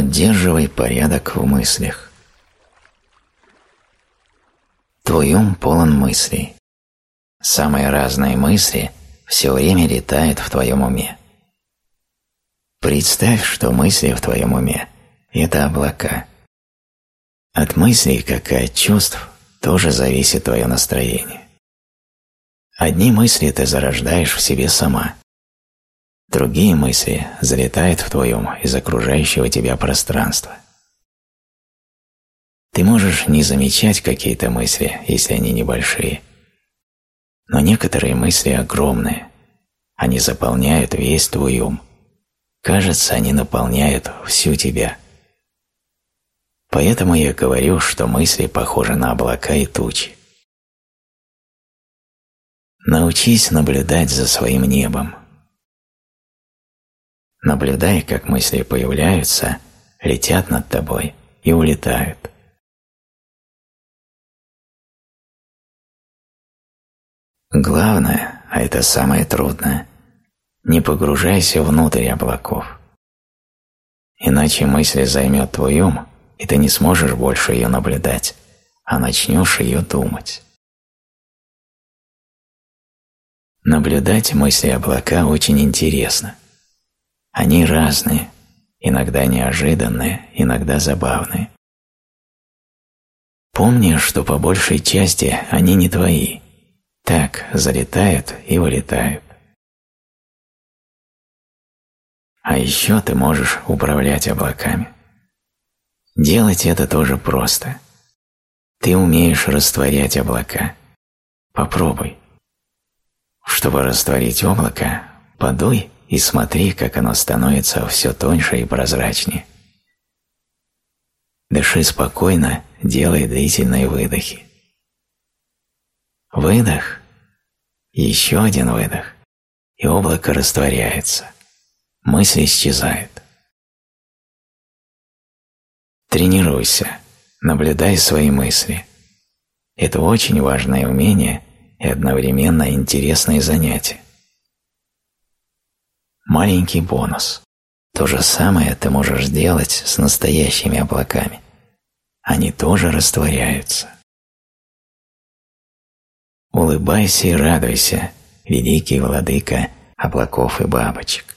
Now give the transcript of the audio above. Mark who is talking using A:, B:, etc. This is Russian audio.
A: Поддерживай порядок в мыслях. Твой ум полон мыслей. Самые разные мысли все время летают в твоем уме. Представь, что мысли в твоем уме – это облака. От мыслей, как и от чувств, тоже зависит твое настроение. Одни мысли ты зарождаешь в себе сама. Другие мысли залетают в твоем из окружающего тебя пространства. Ты можешь не замечать какие-то мысли, если они небольшие. Но некоторые мысли огромные. Они заполняют весь твой ум. Кажется, они наполняют всю тебя. Поэтому я говорю, что мысли похожи на облака и тучи. Научись наблюдать за своим небом. Наблюдай, как мысли появляются, летят над тобой и улетают. Главное, а это самое трудное, не погружайся внутрь облаков. Иначе мысль займет твой ум, и ты не сможешь больше ее наблюдать, а начнешь ее думать. Наблюдать мысли облака очень интересно. Они разные, иногда неожиданные, иногда забавные. Помни, что по большей части они не твои. Так залетают и вылетают. А еще ты можешь управлять облаками. Делать это тоже просто. Ты умеешь растворять облака. Попробуй. Чтобы растворить облако, подуй и смотри, как оно становится все тоньше и прозрачнее. Дыши спокойно, делай длительные выдохи. Выдох, еще один выдох, и облако растворяется. Мысли исчезают. Тренируйся, наблюдай свои мысли. Это очень важное умение – и одновременно интересное занятие. Маленький бонус. То же самое ты можешь сделать с настоящими облаками. Они тоже растворяются. Улыбайся и радуйся, великий владыка облаков и бабочек.